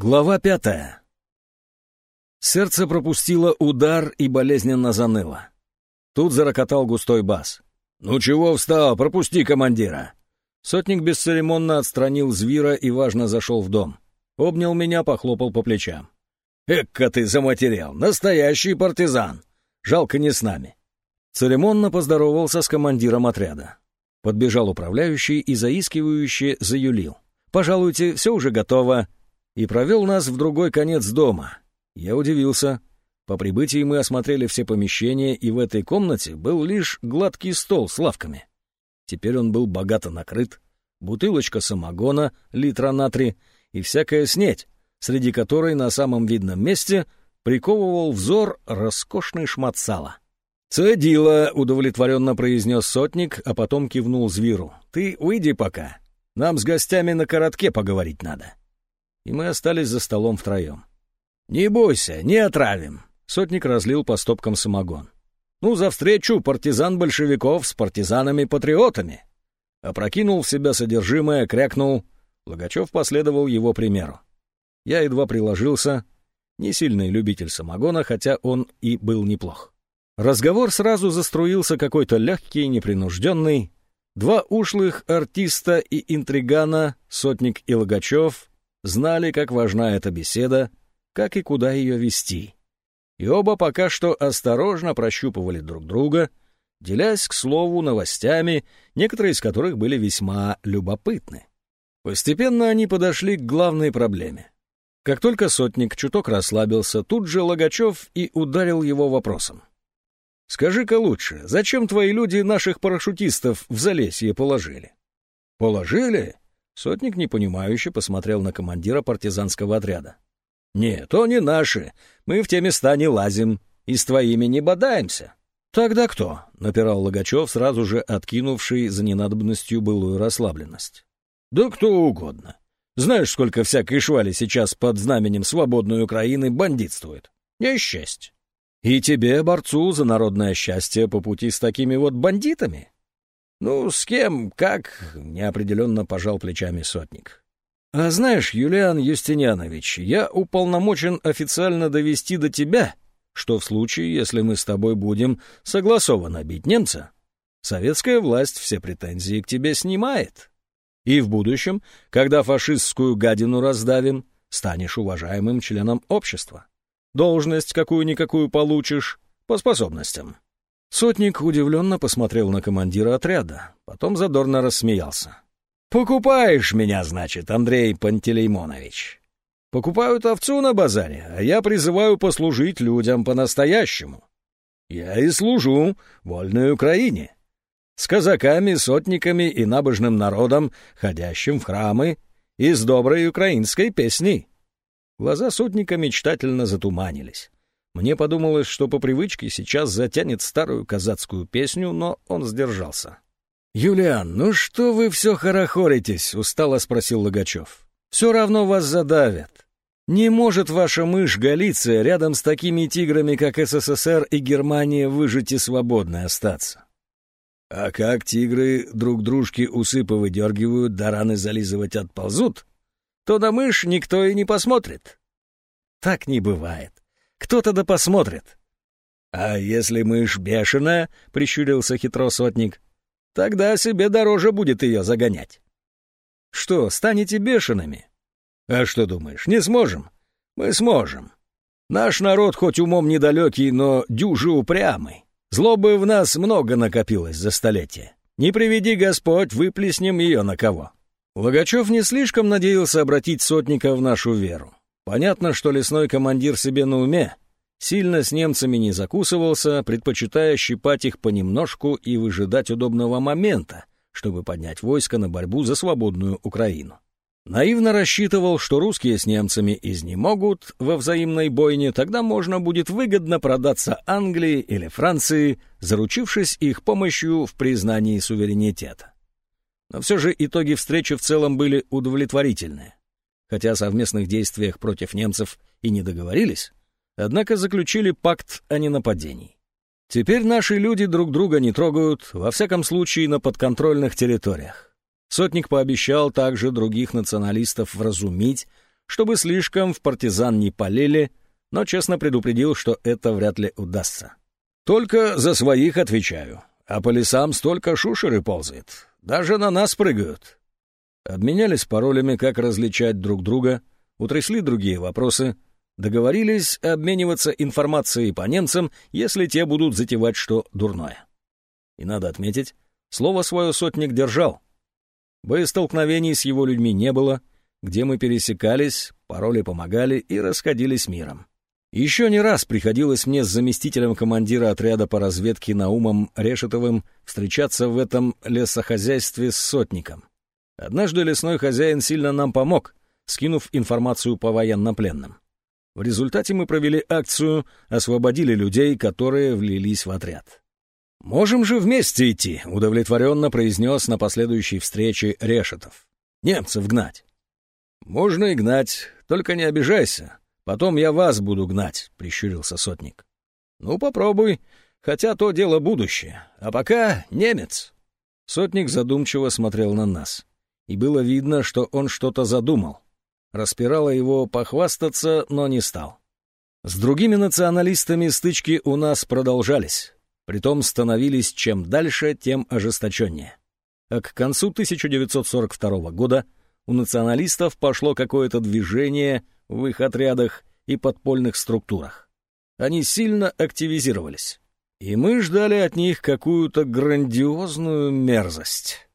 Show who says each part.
Speaker 1: Глава пятая. Сердце пропустило удар и болезненно заныло. Тут зарокотал густой бас. «Ну чего встал? Пропусти командира!» Сотник бесцеремонно отстранил звера и важно зашел в дом. Обнял меня, похлопал по плечам. «Экка ты заматерял! Настоящий партизан! Жалко не с нами!» Церемонно поздоровался с командиром отряда. Подбежал управляющий и заискивающе заюлил. «Пожалуйте, все уже готово и провел нас в другой конец дома. Я удивился. По прибытии мы осмотрели все помещения, и в этой комнате был лишь гладкий стол с лавками. Теперь он был богато накрыт, бутылочка самогона, литра на три и всякая снеть, среди которой на самом видном месте приковывал взор роскошный шмат сала. «Цедила», — удовлетворенно произнес сотник, а потом кивнул Звиру. «Ты уйди пока. Нам с гостями на коротке поговорить надо» и мы остались за столом втроем. «Не бойся, не отравим!» — сотник разлил по стопкам самогон. «Ну, за встречу партизан большевиков с партизанами-патриотами!» Опрокинул в себя содержимое, крякнул. Логачев последовал его примеру. Я едва приложился. Не сильный любитель самогона, хотя он и был неплох. Разговор сразу заструился какой-то легкий, непринужденный. Два ушлых артиста и интригана, Сотник и Логачев, знали, как важна эта беседа, как и куда ее вести. И оба пока что осторожно прощупывали друг друга, делясь, к слову, новостями, некоторые из которых были весьма любопытны. Постепенно они подошли к главной проблеме. Как только сотник чуток расслабился, тут же Логачев и ударил его вопросом. «Скажи-ка лучше, зачем твои люди наших парашютистов в Залесье положили?» «Положили? Сотник непонимающе посмотрел на командира партизанского отряда. «Нет, то не наши. Мы в те места не лазим и с твоими не бодаемся». «Тогда кто?» — напирал Логачев, сразу же откинувший за ненадобностью былую расслабленность. «Да кто угодно. Знаешь, сколько всякой швали сейчас под знаменем свободной Украины бандитствует? Несчастье. И тебе, борцу за народное счастье, по пути с такими вот бандитами? «Ну, с кем, как?» — неопределенно пожал плечами сотник. «А знаешь, Юлиан Юстинианович, я уполномочен официально довести до тебя, что в случае, если мы с тобой будем согласованно бить немца, советская власть все претензии к тебе снимает. И в будущем, когда фашистскую гадину раздавим, станешь уважаемым членом общества. Должность какую-никакую получишь по способностям». Сотник удивленно посмотрел на командира отряда, потом задорно рассмеялся. «Покупаешь меня, значит, Андрей Пантелеймонович. Покупают овцу на базаре, а я призываю послужить людям по-настоящему. Я и служу вольной Украине. С казаками, сотниками и набожным народом, ходящим в храмы, и с доброй украинской песней». Глаза сотника мечтательно затуманились. Мне подумалось, что по привычке сейчас затянет старую казацкую песню, но он сдержался. «Юлиан, ну что вы все хорохоритесь?» — устало спросил Логачев. «Все равно вас задавят. Не может ваша мышь Галиция рядом с такими тиграми, как СССР и Германия, выжить и свободно остаться». «А как тигры друг дружке усы повыдергивают, да раны зализывать отползут, то на мышь никто и не посмотрит». «Так не бывает. Кто-то да посмотрит. — А если мышь бешеная, — прищурился хитро сотник, — тогда себе дороже будет ее загонять. — Что, станете бешеными? — А что думаешь, не сможем? Мы сможем. Наш народ хоть умом недалекий, но дюжи упрямый. Злобы в нас много накопилось за столетия. Не приведи Господь, выплеснем ее на кого. Логачев не слишком надеялся обратить сотника в нашу веру. Понятно, что лесной командир себе на уме, сильно с немцами не закусывался, предпочитая щипать их понемножку и выжидать удобного момента, чтобы поднять войско на борьбу за свободную Украину. Наивно рассчитывал, что русские с немцами изнемогут во взаимной бойне, тогда можно будет выгодно продаться Англии или Франции, заручившись их помощью в признании суверенитета. Но все же итоги встречи в целом были удовлетворительные хотя о совместных действиях против немцев и не договорились, однако заключили пакт о ненападении. Теперь наши люди друг друга не трогают, во всяком случае на подконтрольных территориях. Сотник пообещал также других националистов вразумить, чтобы слишком в партизан не полили, но честно предупредил, что это вряд ли удастся. «Только за своих отвечаю, а по лесам столько шушеры ползает, даже на нас прыгают». Обменялись паролями, как различать друг друга, утрясли другие вопросы, договорились обмениваться информацией по немцам, если те будут затевать что дурное. И надо отметить, слово свое сотник держал. Боестолкновений с его людьми не было, где мы пересекались, пароли помогали и расходились миром. Еще не раз приходилось мне с заместителем командира отряда по разведке Наумом Решетовым встречаться в этом лесохозяйстве с сотником. Однажды лесной хозяин сильно нам помог, скинув информацию по военнопленным. В результате мы провели акцию, освободили людей, которые влились в отряд. «Можем же вместе идти», — удовлетворенно произнес на последующей встрече Решетов. «Немцев гнать». «Можно и гнать, только не обижайся. Потом я вас буду гнать», — прищурился сотник. «Ну, попробуй, хотя то дело будущее. А пока немец». Сотник задумчиво смотрел на нас. И было видно, что он что-то задумал. Распирало его похвастаться, но не стал. С другими националистами стычки у нас продолжались. Притом становились чем дальше, тем ожесточеннее. А к концу 1942 года у националистов пошло какое-то движение в их отрядах и подпольных структурах. Они сильно активизировались. И мы ждали от них какую-то грандиозную мерзость.